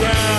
around.